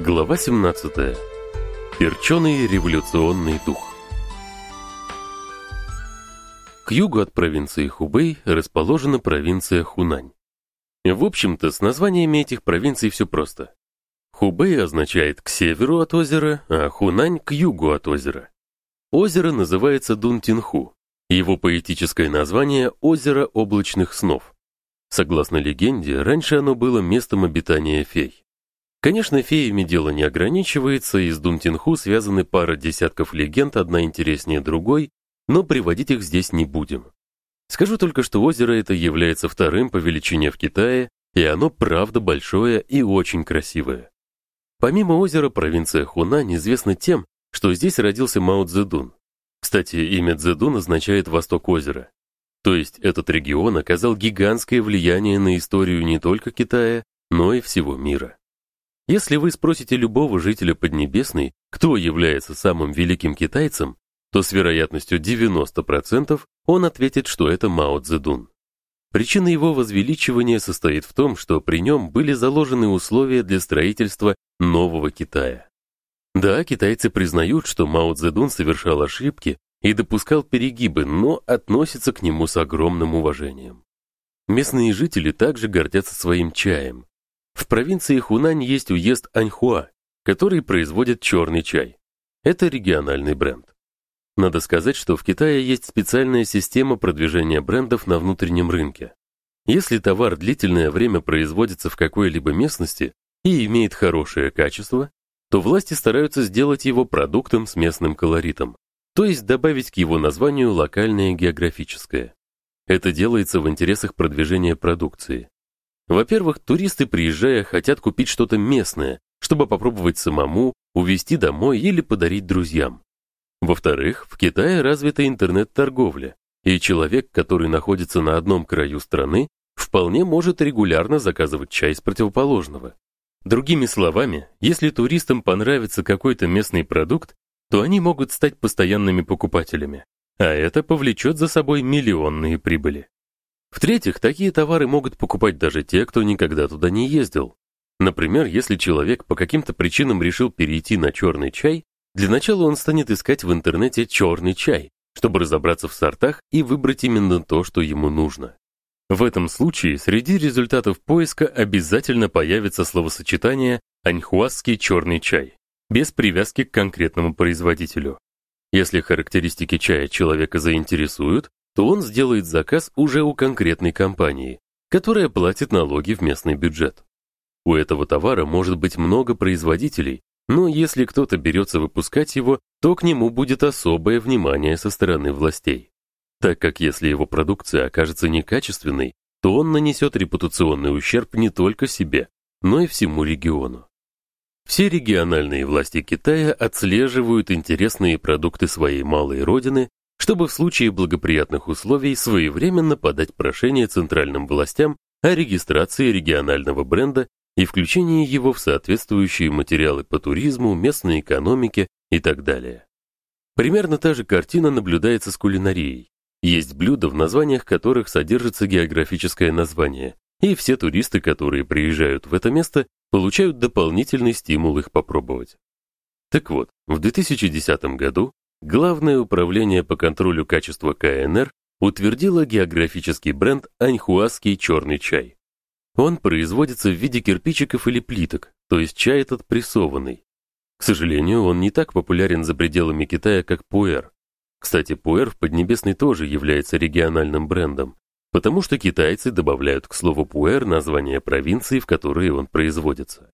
Глава 17. Перченый революционный дух. К югу от провинции Хубэй расположена провинция Хунань. В общем-то, с названиями этих провинций все просто. Хубэй означает к северу от озера, а Хунань к югу от озера. Озеро называется Дунтинху. Его поэтическое название озеро облачных снов. Согласно легенде, раньше оно было местом обитания фей. Конечно, феями дело не ограничивается, и с Дунтинху связаны пара десятков легенд, одна интереснее другой, но приводить их здесь не будем. Скажу только, что озеро это является вторым по величине в Китае, и оно правда большое и очень красивое. Помимо озера, провинция Хунань известна тем, что здесь родился Мао Цзэдун. Кстати, имя Цзэдун означает «восток озера». То есть этот регион оказал гигантское влияние на историю не только Китая, но и всего мира. Если вы спросите любого жителя Поднебесной, кто является самым великим китайцем, то с вероятностью 90% он ответит, что это Мао Цзэдун. Причина его возвеличивания состоит в том, что при нем были заложены условия для строительства нового Китая. Да, китайцы признают, что Мао Цзэдун совершал ошибки и допускал перегибы, но относятся к нему с огромным уважением. Местные жители также гордятся своим чаем, в провинции Хунань есть уезд Аньхуа, который производит черный чай. Это региональный бренд. Надо сказать, что в Китае есть специальная система продвижения брендов на внутреннем рынке. Если товар длительное время производится в какой-либо местности и имеет хорошее качество, то власти стараются сделать его продуктом с местным колоритом, то есть добавить к его названию локальное географическое. Это делается в интересах продвижения продукции. Во-первых, туристы, приезжая, хотят купить что-то местное, чтобы попробовать самому, увезти домой или подарить друзьям. Во-вторых, в Китае развита интернет-торговля, и человек, который находится на одном краю страны, вполне может регулярно заказывать чай с противоположного. Другими словами, если туристам понравится какой-то местный продукт, то они могут стать постоянными покупателями, а это повлечет за собой миллионные прибыли. В-третьих, такие товары могут покупать даже те, кто никогда туда не ездил. Например, если человек по каким-то причинам решил перейти на черный чай, для начала он станет искать в интернете черный чай, чтобы разобраться в сортах и выбрать именно то, что ему нужно. В этом случае среди результатов поиска обязательно появится словосочетание аньхуасский черный чай, без привязки к конкретному производителю. Если характеристики чая человека заинтересуют, то он сделает заказ уже у конкретной компании, которая платит налоги в местный бюджет. У этого товара может быть много производителей, но если кто-то берется выпускать его, то к нему будет особое внимание со стороны властей. Так как если его продукция окажется некачественной, то он нанесет репутационный ущерб не только себе, но и всему региону. Все региональные власти Китая отслеживают интересные продукты своей малой родины чтобы в случае благоприятных условий своевременно подать прошение центральным властям о регистрации регионального бренда и включении его в соответствующие материалы по туризму, местной экономике и так далее. Примерно та же картина наблюдается с кулинарией. Есть блюда, в названиях которых содержится географическое название, и все туристы, которые приезжают в это место, получают дополнительный стимул их попробовать. Так вот, в 2010 году Главное управление по контролю качества КНР утвердило географический бренд Аньхуасский черный чай. Он производится в виде кирпичиков или плиток, то есть чай этот прессованный. К сожалению, он не так популярен за пределами Китая, как пуэр. Кстати, пуэр в Поднебесной тоже является региональным брендом, потому что китайцы добавляют к слову пуэр название провинции, в которой он производится.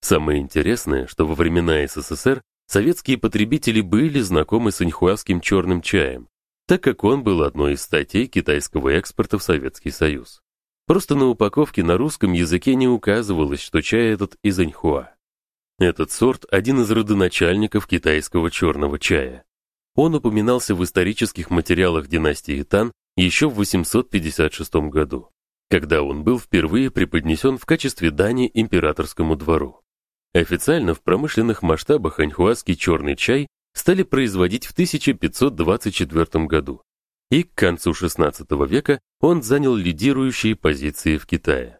Самое интересное, что во времена СССР советские потребители были знакомы с иньхуасским черным чаем, так как он был одной из статей китайского экспорта в Советский Союз. Просто на упаковке на русском языке не указывалось, что чай этот из иньхуа. Этот сорт один из родоначальников китайского черного чая. Он упоминался в исторических материалах династии Тан еще в 856 году, когда он был впервые преподнесен в качестве дани императорскому двору. Официально в промышленных масштабах аньхуасский черный чай стали производить в 1524 году. И к концу XVI века он занял лидирующие позиции в Китае.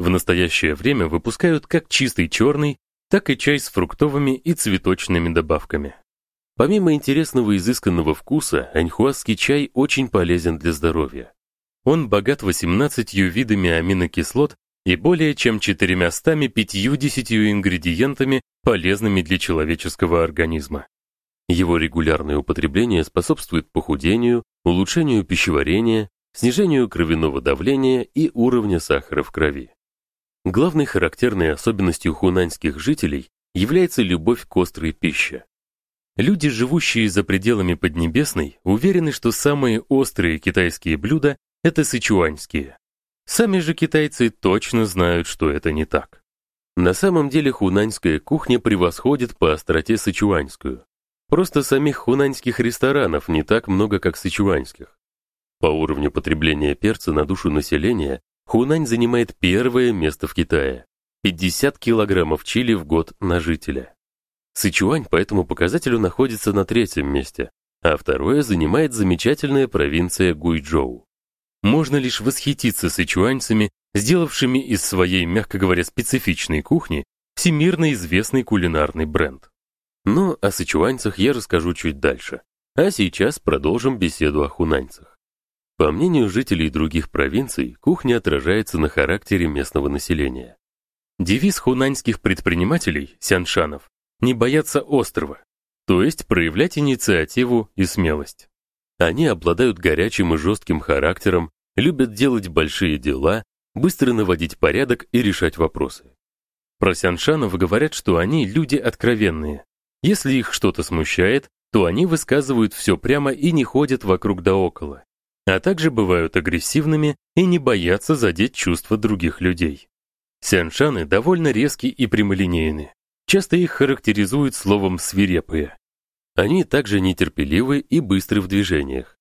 В настоящее время выпускают как чистый черный, так и чай с фруктовыми и цветочными добавками. Помимо интересного изысканного вкуса, аньхуасский чай очень полезен для здоровья. Он богат 18 видами аминокислот и более чем 450 ингредиентами, полезными для человеческого организма. Его регулярное употребление способствует похудению, улучшению пищеварения, снижению кровяного давления и уровня сахара в крови. Главной характерной особенностью хунаньских жителей является любовь к острой пище. Люди, живущие за пределами Поднебесной, уверены, что самые острые китайские блюда это сычуаньские. Сами же китайцы точно знают, что это не так. На самом деле хунаньская кухня превосходит по остроте сычуаньскую. Просто самих хунаньских ресторанов не так много, как сычуаньских. По уровню потребления перца на душу населения Хунань занимает первое место в Китае. 50 килограммов чили в год на жителя. Сычуань по этому показателю находится на третьем месте, а второе занимает замечательная провинция Гуйчжоу. Можно лишь восхититься сычуаньцами, сделавшими из своей, мягко говоря, специфичной кухни всемирно известный кулинарный бренд. Но о сычуаньцах я расскажу чуть дальше. А сейчас продолжим беседу о хунаньцах. По мнению жителей других провинций, кухня отражается на характере местного населения. Девиз хунаньских предпринимателей, сяншанов, не бояться острова, то есть проявлять инициативу и смелость. Они обладают горячим и жестким характером, любят делать большие дела, быстро наводить порядок и решать вопросы. Про сяншанов говорят, что они люди откровенные. Если их что-то смущает, то они высказывают все прямо и не ходят вокруг да около. А также бывают агрессивными и не боятся задеть чувства других людей. Сяншаны довольно резкие и прямолинейны. Часто их характеризуют словом свирепые. Они также нетерпеливы и быстры в движениях.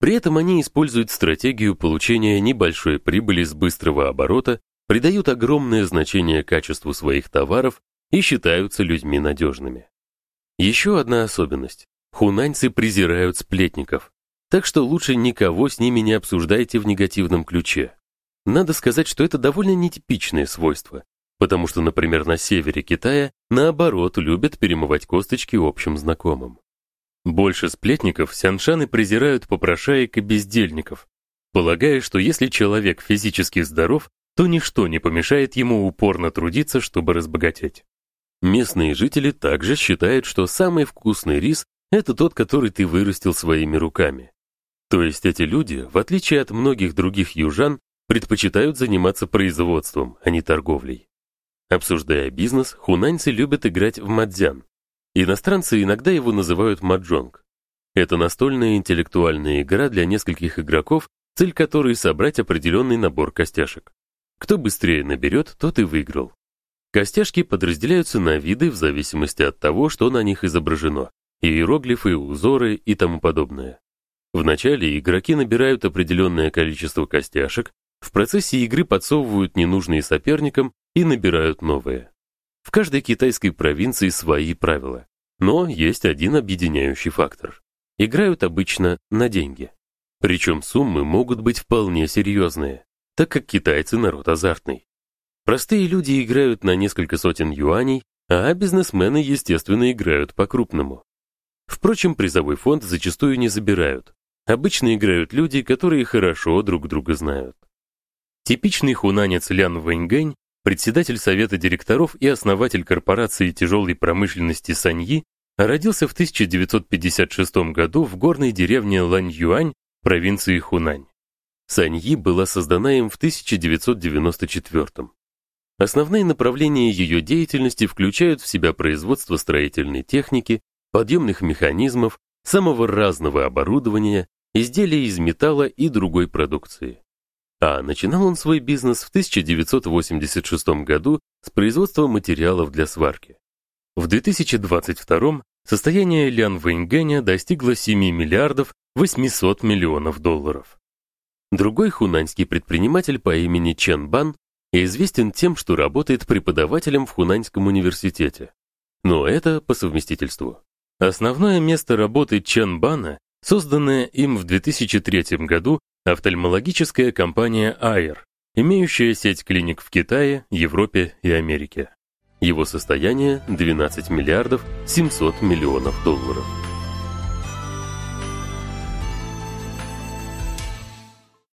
При этом они используют стратегию получения небольшой прибыли с быстрого оборота, придают огромное значение качеству своих товаров и считаются людьми надежными. Еще одна особенность. Хунаньцы презирают сплетников, так что лучше никого с ними не обсуждайте в негативном ключе. Надо сказать, что это довольно нетипичное свойство, потому что, например, на севере Китая, наоборот, любят перемывать косточки общим знакомым. Больше сплетников сяншаны презирают попрошаек и бездельников, полагая, что если человек физически здоров, то ничто не помешает ему упорно трудиться, чтобы разбогатеть. Местные жители также считают, что самый вкусный рис это тот, который ты вырастил своими руками. То есть эти люди, в отличие от многих других южан, предпочитают заниматься производством, а не торговлей. Обсуждая бизнес, хунаньцы любят играть в мадзян, Иностранцы иногда его называют маджонг. Это настольная интеллектуальная игра для нескольких игроков, цель которой собрать определенный набор костяшек. Кто быстрее наберет, тот и выиграл. Костяшки подразделяются на виды в зависимости от того, что на них изображено: иероглифы, узоры и тому подобное. Вначале игроки набирают определенное количество костяшек, в процессе игры подсовывают ненужные соперникам и набирают новые. В каждой китайской провинции свои правила, но есть один объединяющий фактор. Играют обычно на деньги. Причем суммы могут быть вполне серьезные, так как китайцы народ азартный. Простые люди играют на несколько сотен юаней, а бизнесмены, естественно, играют по-крупному. Впрочем, призовой фонд зачастую не забирают. Обычно играют люди, которые хорошо друг друга знают. Типичный хунанец Лян Вэньгэнь председатель совета директоров и основатель корпорации тяжелой промышленности Саньи, родился в 1956 году в горной деревне Ланьюань, провинции Хунань. Саньи была создана им в 1994. Основные направления ее деятельности включают в себя производство строительной техники, подъемных механизмов, самого разного оборудования, изделий из металла и другой продукции. А начинал он свой бизнес в 1986 году с производства материалов для сварки. В 2022 состояние Лян Вэньгэня достигло 7 миллиардов 800 миллионов долларов. Другой хунаньский предприниматель по имени Чен Бан известен тем, что работает преподавателем в Хунаньском университете. Но это по совместительству. Основное место работы Чен Бана, созданное им в 2003 году Офтальмологическая компания Air, имеющая сеть клиник в Китае, Европе и Америке. Его состояние 12 миллиардов 700 миллионов долларов.